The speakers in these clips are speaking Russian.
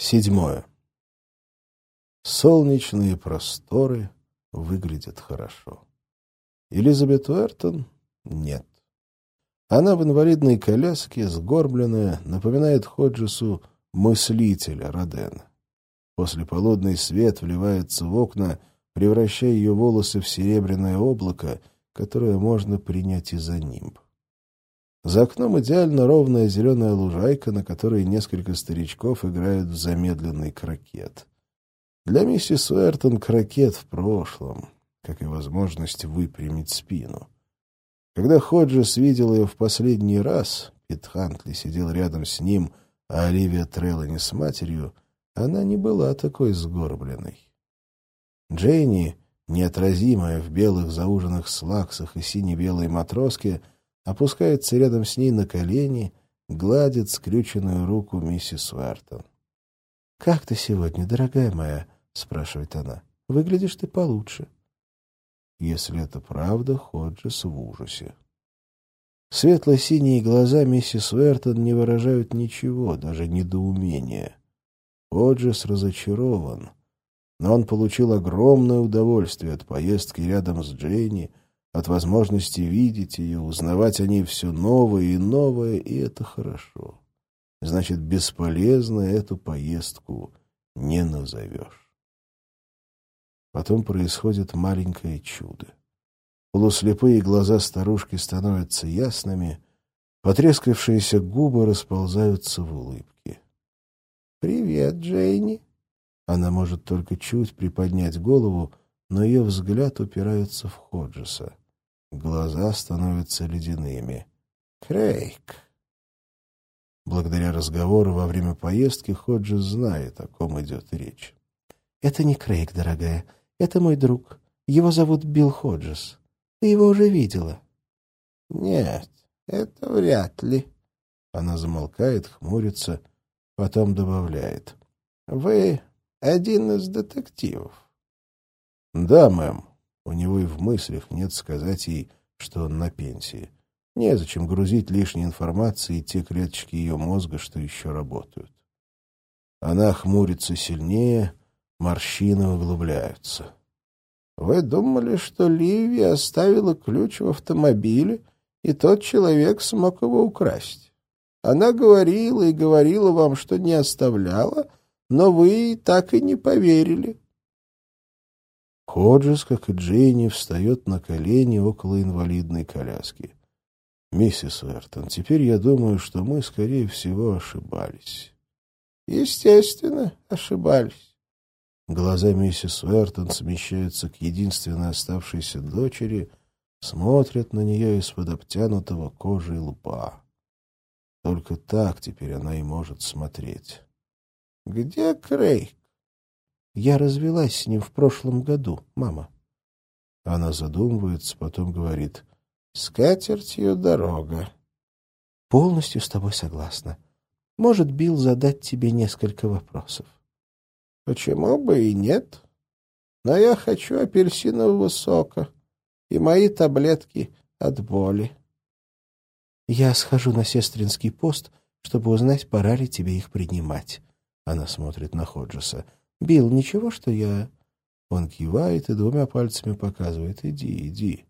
Седьмое. Солнечные просторы выглядят хорошо. Элизабет Уэртон — нет. Она в инвалидной коляске, сгорбленная, напоминает Ходжесу мыслителя Родена. После полудный свет вливается в окна, превращая ее волосы в серебряное облако, которое можно принять и за нимб. За окном идеально ровная зеленая лужайка, на которой несколько старичков играют в замедленный крокет. Для миссис Уэртон крокет в прошлом, как и возможность выпрямить спину. Когда Ходжес видел ее в последний раз, Пит Хантли сидел рядом с ним, а Оливия Треллани с матерью, она не была такой сгорбленной. Дженни, неотразимая в белых зауженных слаксах и сине-белой матроске, — опускается рядом с ней на колени, гладит скрюченную руку миссис Уэртон. — Как ты сегодня, дорогая моя? — спрашивает она. — Выглядишь ты получше. Если это правда, Ходжес в ужасе. Светло-синие глаза миссис Уэртон не выражают ничего, даже недоумения. Ходжес разочарован, но он получил огромное удовольствие от поездки рядом с Дженни, от возможности видеть ее, узнавать о ней все новое и новое, и это хорошо. Значит, бесполезно эту поездку не назовешь. Потом происходит маленькое чудо. Полуслепые глаза старушки становятся ясными, потрескавшиеся губы расползаются в улыбке. «Привет, Джейни!» Она может только чуть приподнять голову, но ее взгляд упирается в Ходжеса. Глаза становятся ледяными. «Крейг!» Благодаря разговору во время поездки Ходжес знает, о ком идет речь. «Это не Крейг, дорогая. Это мой друг. Его зовут Билл Ходжес. Ты его уже видела?» «Нет, это вряд ли». Она замолкает, хмурится, потом добавляет. «Вы один из детективов». «Да, мэм». У него и в мыслях нет сказать ей, что он на пенсии. Незачем грузить лишней информацией те клеточки ее мозга, что еще работают. Она хмурится сильнее, морщины углубляются. «Вы думали, что Ливи оставила ключ в автомобиле, и тот человек смог его украсть? Она говорила и говорила вам, что не оставляла, но вы так и не поверили». Ходжес, как и Джейни, встает на колени около инвалидной коляски. «Миссис Уэртон, теперь я думаю, что мы, скорее всего, ошибались». «Естественно, ошибались». Глаза миссис Уэртон смещаются к единственной оставшейся дочери, смотрят на нее из-под обтянутого кожей лба. Только так теперь она и может смотреть. «Где Крейг?» Я развелась с ним в прошлом году, мама. Она задумывается, потом говорит. «С катертью дорога». «Полностью с тобой согласна. Может, Билл задать тебе несколько вопросов?» «Почему бы и нет? Но я хочу апельсинового сока и мои таблетки от боли». «Я схожу на сестринский пост, чтобы узнать, пора ли тебе их принимать». Она смотрит на Ходжеса. Билл, ничего, что я...» Он кивает и двумя пальцами показывает. «Иди, иди».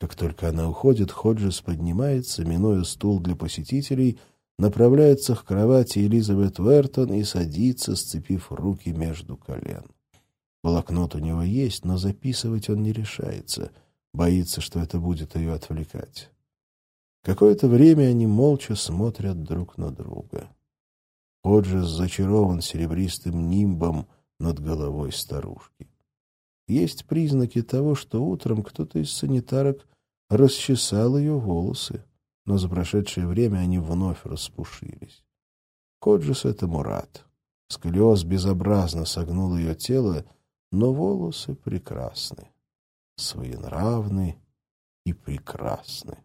Как только она уходит, Ходжес поднимается, минуя стул для посетителей, направляется к кровати Элизабет Уэртон и садится, сцепив руки между колен. Блокнот у него есть, но записывать он не решается, боится, что это будет ее отвлекать. Какое-то время они молча смотрят друг на друга. Ходжес зачарован серебристым нимбом над головой старушки. Есть признаки того, что утром кто-то из санитарок расчесал ее волосы, но за прошедшее время они вновь распушились. Ходжес этому рад. Сколиоз безобразно согнул ее тело, но волосы прекрасны, своенравны и прекрасны.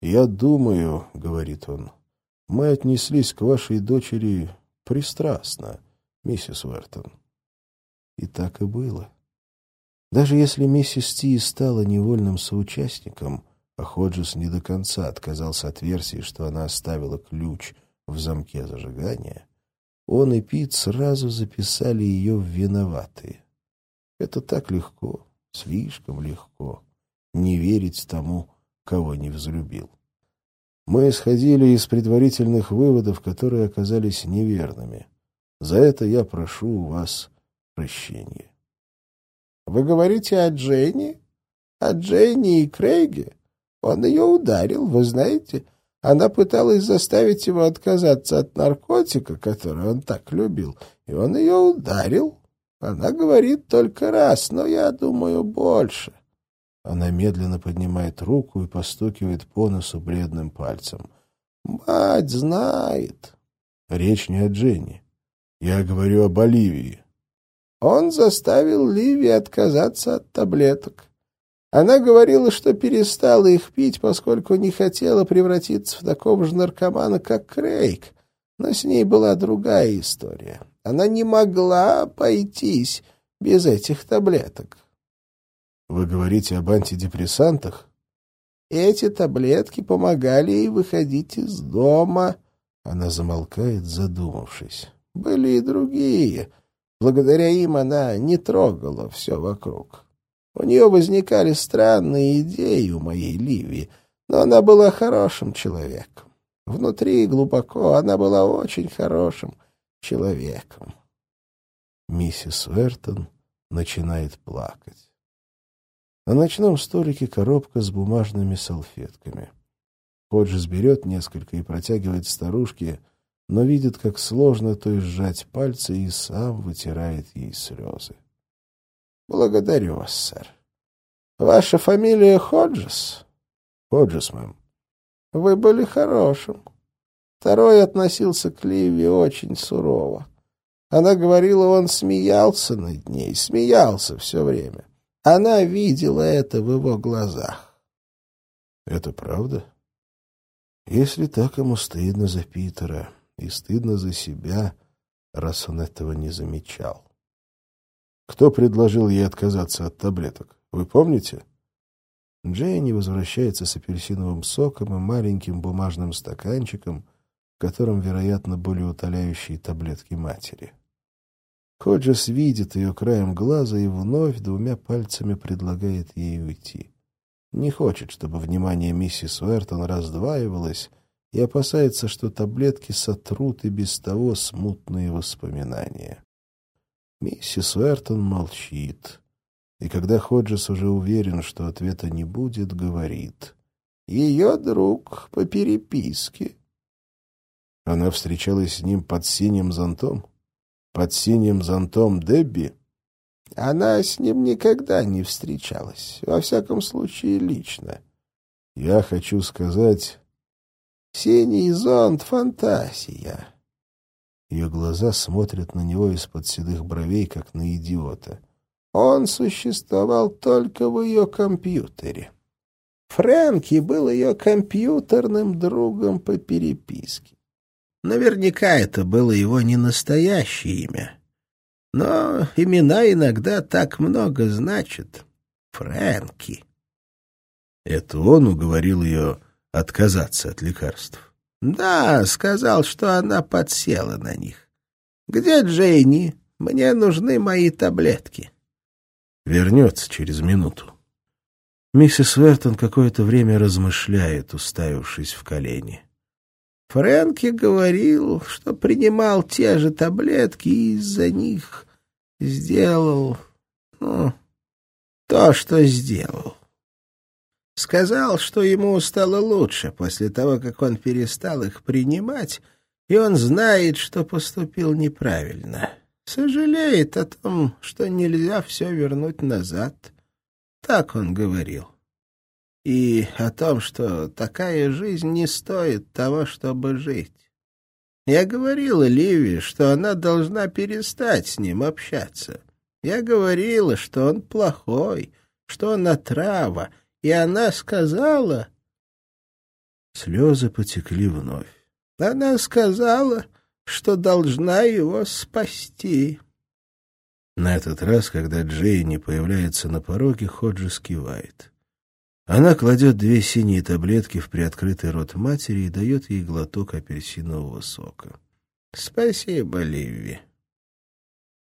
«Я думаю, — говорит он, — мы отнеслись к вашей дочери пристрастно, миссис Уэртон. И так и было. Даже если миссис Ти стала невольным соучастником, а Ходжес не до конца отказался от версии, что она оставила ключ в замке зажигания, он и Пит сразу записали ее в виноватые. Это так легко, слишком легко, не верить тому, кого не взлюбил. Мы исходили из предварительных выводов, которые оказались неверными. За это я прошу у вас прощения. — Вы говорите о Дженни? О Дженни и Крейге? Он ее ударил, вы знаете? Она пыталась заставить его отказаться от наркотика, который он так любил, и он ее ударил. Она говорит только раз, но я думаю больше. Она медленно поднимает руку и постукивает по носу бледным пальцем. «Мать знает!» Речь не о Дженни. Я говорю о Боливии. Он заставил Ливи отказаться от таблеток. Она говорила, что перестала их пить, поскольку не хотела превратиться в такого же наркомана, как Крейг. Но с ней была другая история. Она не могла пойтись без этих таблеток. Вы говорите об антидепрессантах? Эти таблетки помогали ей выходить из дома. Она замолкает, задумавшись. Были и другие. Благодаря им она не трогала все вокруг. У нее возникали странные идеи у моей Ливии, но она была хорошим человеком. Внутри глубоко она была очень хорошим человеком. Миссис Вертон начинает плакать. На ночном столике коробка с бумажными салфетками. Ходжес берет несколько и протягивает старушке, но видит, как сложно той сжать пальцы, и сам вытирает ей слезы. — Благодарю вас, сэр. Ваша фамилия Ходжес? — Ходжес, мэм. — Вы были хорошим. Второй относился к Ливи очень сурово. Она говорила, он смеялся над ней, смеялся все время. Она видела это в его глазах. — Это правда? Если так, ему стыдно за Питера и стыдно за себя, раз он этого не замечал. Кто предложил ей отказаться от таблеток? Вы помните? Джейни возвращается с апельсиновым соком и маленьким бумажным стаканчиком, в котором, вероятно, были утоляющие таблетки матери. Ходжес видит ее краем глаза и вновь двумя пальцами предлагает ей уйти. Не хочет, чтобы внимание миссис Уэртон раздваивалось, и опасается, что таблетки сотрут и без того смутные воспоминания. Миссис Уэртон молчит, и когда Ходжес уже уверен, что ответа не будет, говорит. «Ее друг по переписке». Она встречалась с ним под синим зонтом? Под синим зонтом Дебби? Она с ним никогда не встречалась, во всяком случае лично. Я хочу сказать, Синий зонт — фантазия. Ее глаза смотрят на него из-под седых бровей, как на идиота. Он существовал только в ее компьютере. Фрэнки был ее компьютерным другом по переписке. Наверняка это было его не настоящее имя. Но имена иногда так много значат. Фрэнки. Это он уговорил ее отказаться от лекарств. Да, сказал, что она подсела на них. Где Джейни? Мне нужны мои таблетки. Вернется через минуту. Миссис Вертон какое-то время размышляет, уставившись в колени. Фрэнки говорил, что принимал те же таблетки и из-за них сделал, ну, то, что сделал. Сказал, что ему стало лучше после того, как он перестал их принимать, и он знает, что поступил неправильно. Сожалеет о том, что нельзя все вернуть назад. Так он говорил. И о том, что такая жизнь не стоит того, чтобы жить. Я говорила Ливи, что она должна перестать с ним общаться. Я говорила, что он плохой, что он отрава, и она сказала... Слезы потекли вновь. Она сказала, что должна его спасти. На этот раз, когда Джейни появляется на пороге, Ходжи скивает. Она кладет две синие таблетки в приоткрытый рот матери и дает ей глоток апельсинового сока. — Спасибо, Ливи.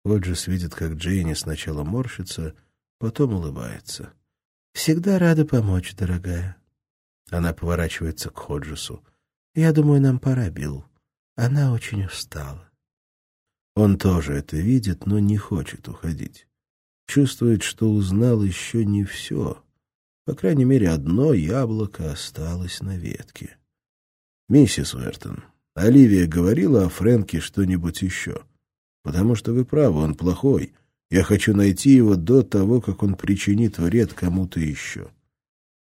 Ходжес видит, как Джейни сначала морщится, потом улыбается. — Всегда рада помочь, дорогая. Она поворачивается к Ходжесу. — Я думаю, нам пора, Билл. Она очень устала. Он тоже это видит, но не хочет уходить. Чувствует, что узнал еще не все. По крайней мере, одно яблоко осталось на ветке. «Миссис Уэртон, Оливия говорила о Фрэнке что-нибудь еще? Потому что вы правы, он плохой. Я хочу найти его до того, как он причинит вред кому-то еще».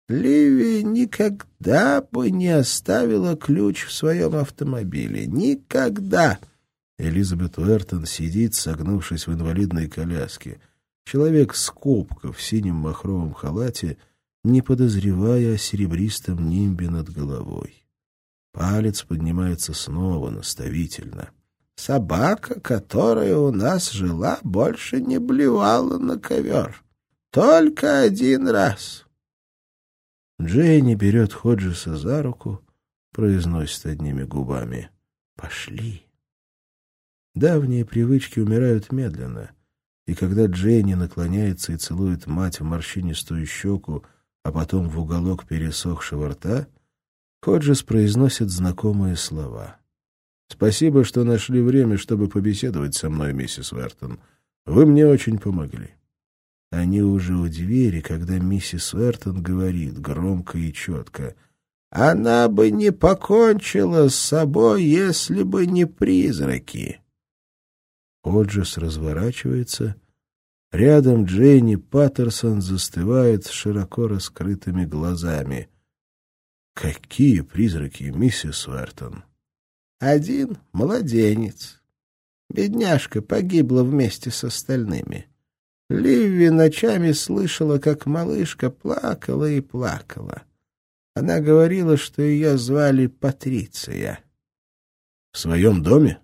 Ливи никогда бы не оставила ключ в своем автомобиле. Никогда. Элизабет Уэртон сидит, согнувшись в инвалидной коляске. Человек с копка в синем махровом халате — не подозревая о серебристом нимбе над головой. Палец поднимается снова наставительно. «Собака, которая у нас жила, больше не блевала на ковер. Только один раз». Джейни берет Ходжеса за руку, произносит одними губами. «Пошли». Давние привычки умирают медленно, и когда Джейни наклоняется и целует мать в морщинистую щеку, а потом в уголок пересохшего рта, Ходжес произносит знакомые слова. «Спасибо, что нашли время, чтобы побеседовать со мной, миссис Уэртон. Вы мне очень помогли». Они уже у двери, когда миссис Уэртон говорит громко и четко. «Она бы не покончила с собой, если бы не призраки». Ходжес разворачивается Рядом Джейни Паттерсон застывает с широко раскрытыми глазами. «Какие призраки, миссис Уэртон?» «Один младенец. Бедняжка погибла вместе с остальными. Ливи ночами слышала, как малышка плакала и плакала. Она говорила, что ее звали Патриция». «В своем доме?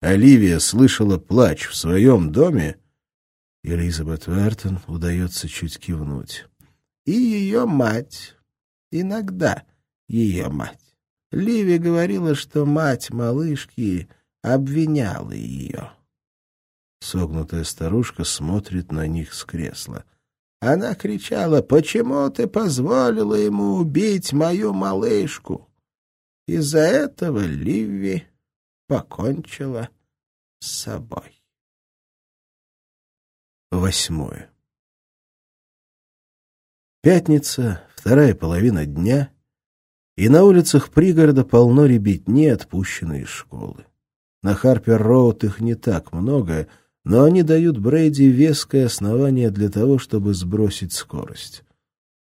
Оливия слышала плач в своем доме?» Элизабет Вертон удается чуть кивнуть. И ее мать. Иногда ее мать. Ливи говорила, что мать малышки обвиняла ее. Согнутая старушка смотрит на них с кресла. Она кричала, «Почему ты позволила ему убить мою малышку?» Из-за этого Ливи покончила с собой. Восьмое. Пятница, вторая половина дня, и на улицах пригорода полно ребятни, отпущенной из школы. На Харпер-Роуд их не так много, но они дают Брейди веское основание для того, чтобы сбросить скорость.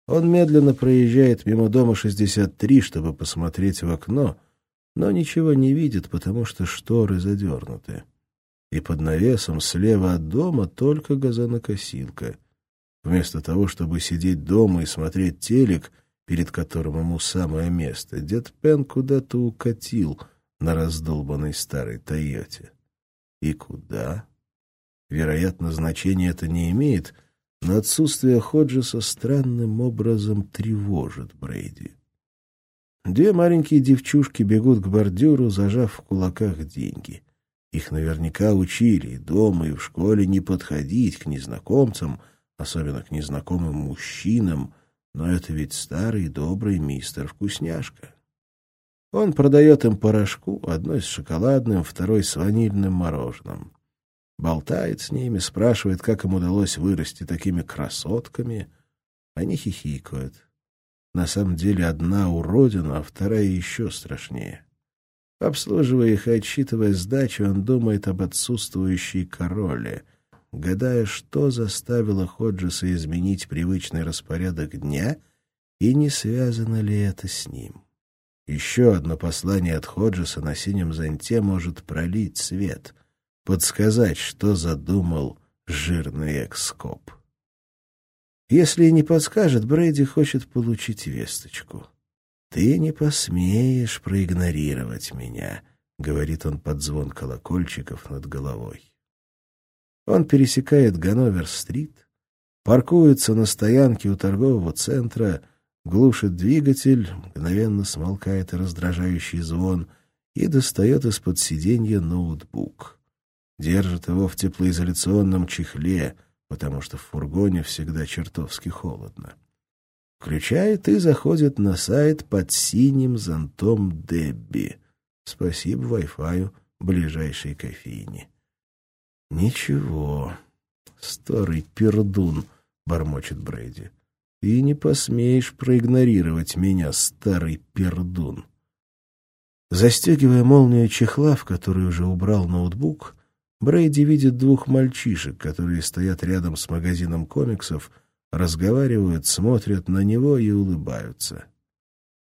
Он медленно проезжает мимо дома 63, чтобы посмотреть в окно, но ничего не видит, потому что шторы задернуты и под навесом слева от дома только газонокосилка. Вместо того, чтобы сидеть дома и смотреть телек, перед которым ему самое место, дед Пен куда-то укатил на раздолбанной старой «Тойоте». И куда? Вероятно, значения это не имеет, но отсутствие Ходжеса странным образом тревожит Брейди. Две маленькие девчушки бегут к бордюру, зажав в кулаках деньги — их наверняка учили и дома, и в школе не подходить к незнакомцам, особенно к незнакомым мужчинам, но это ведь старый добрый мистер Вкусняшка. Он продает им порошку, одной с шоколадным, второй с ванильным мороженым. Болтает с ними, спрашивает, как им удалось вырасти такими красотками. Они хихикают. На самом деле одна уродина, а вторая еще страшнее. Обслуживая их и отсчитывая сдачу, он думает об отсутствующей короле, гадая, что заставило Ходжеса изменить привычный распорядок дня и не связано ли это с ним. Еще одно послание от Ходжеса на синем зонте может пролить свет, подсказать, что задумал жирный экскоп. Если не подскажет, Брейди хочет получить весточку. «Ты не посмеешь проигнорировать меня», — говорит он под звон колокольчиков над головой. Он пересекает Ганновер-стрит, паркуется на стоянке у торгового центра, глушит двигатель, мгновенно смолкает раздражающий звон и достает из-под сиденья ноутбук. Держит его в теплоизоляционном чехле, потому что в фургоне всегда чертовски холодно. Включает и заходит на сайт под синим зонтом Дебби. Спасибо Wi-Fi ближайшей кофейни. Ничего, старый пердун, бормочет Брейди. Ты не посмеешь проигнорировать меня, старый пердун. Застегивая молнию чехла, в который уже убрал ноутбук, Брейди видит двух мальчишек, которые стоят рядом с магазином комиксов, разговаривают, смотрят на него и улыбаются.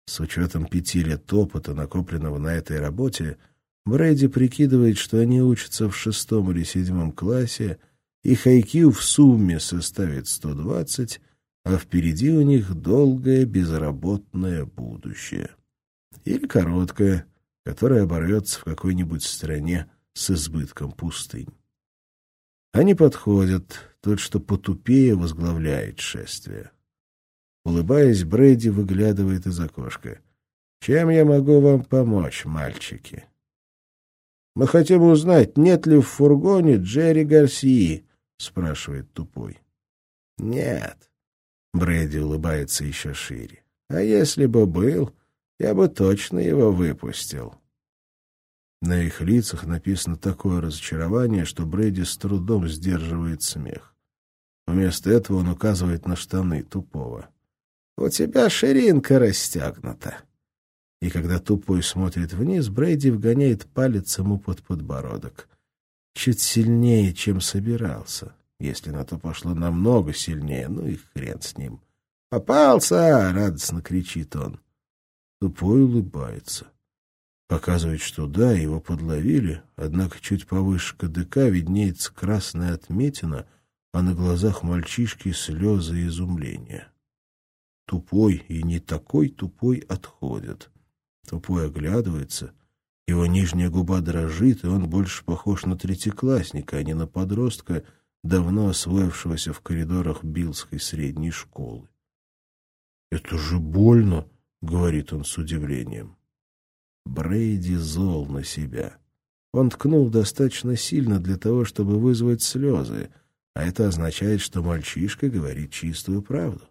С учетом пяти лет опыта, накопленного на этой работе, Брейди прикидывает, что они учатся в шестом или седьмом классе, их IQ в сумме составит 120, а впереди у них долгое безработное будущее. Или короткое, которое оборвется в какой-нибудь стране с избытком пустынь. Они подходят, тот, что потупее, возглавляет шествие. Улыбаясь, Брэди выглядывает из окошка. «Чем я могу вам помочь, мальчики?» «Мы хотим узнать, нет ли в фургоне Джерри Гарсии?» — спрашивает тупой. «Нет». Брэди улыбается еще шире. «А если бы был, я бы точно его выпустил». На их лицах написано такое разочарование, что Брэди с трудом сдерживает смех. Вместо этого он указывает на штаны тупого. «У тебя ширинка растягнута». И когда тупой смотрит вниз, Брэди вгоняет палец ему под подбородок. Чуть сильнее, чем собирался. Если на то пошло намного сильнее, ну и хрен с ним. «Попался!» — радостно кричит он. Тупой улыбается. Показывает, что да, его подловили, однако чуть повыше КДК виднеется красная отметина, а на глазах мальчишки слезы изумления. Тупой и не такой тупой отходят. Тупой оглядывается, его нижняя губа дрожит, и он больше похож на третьеклассника, а не на подростка, давно освоившегося в коридорах Биллской средней школы. «Это же больно!» — говорит он с удивлением. Брейди зол на себя. Он ткнул достаточно сильно для того, чтобы вызвать слезы, а это означает, что мальчишка говорит чистую правду.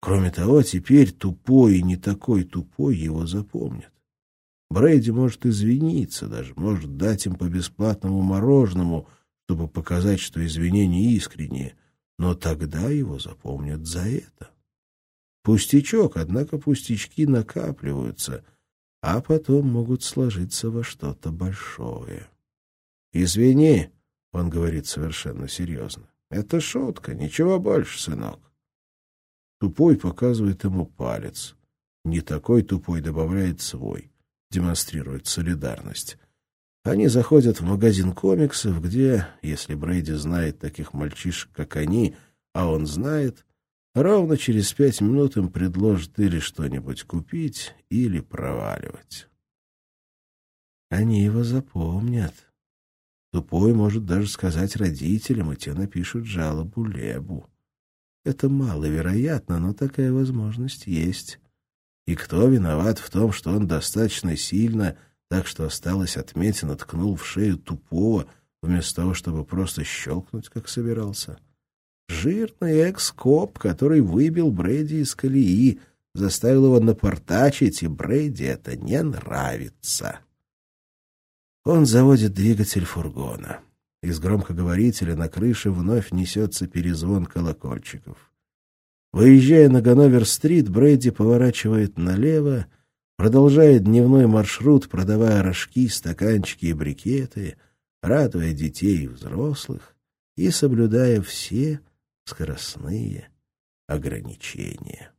Кроме того, теперь тупой и не такой тупой его запомнят. Брейди может извиниться, даже может дать им по бесплатному мороженому, чтобы показать, что извинения искренние, но тогда его запомнят за это. Пустячок, однако пустячки накапливаются — а потом могут сложиться во что-то большое. «Извини», — он говорит совершенно серьезно, — «это шутка, ничего больше, сынок». Тупой показывает ему палец. Не такой тупой добавляет свой, демонстрирует солидарность. Они заходят в магазин комиксов, где, если Брейди знает таких мальчишек, как они, а он знает, Ровно через пять минут им предложат или что-нибудь купить, или проваливать. Они его запомнят. Тупой может даже сказать родителям, и те напишут жалобу Лебу. Это маловероятно, но такая возможность есть. И кто виноват в том, что он достаточно сильно, так что осталось отметина, ткнул в шею тупого, вместо того, чтобы просто щелкнуть, как собирался? Жирный экс-коп, который выбил Брэди из колеи, заставил его напортачить, и Брэди это не нравится. Он заводит двигатель фургона. Из громкоговорителя на крыше вновь несется перезвон колокольчиков. Выезжая на Ганновер-стрит, Брэди поворачивает налево, продолжает дневной маршрут, продавая рожки, стаканчики и брикеты, радуя детей и взрослых и соблюдая все скоростные ограничения.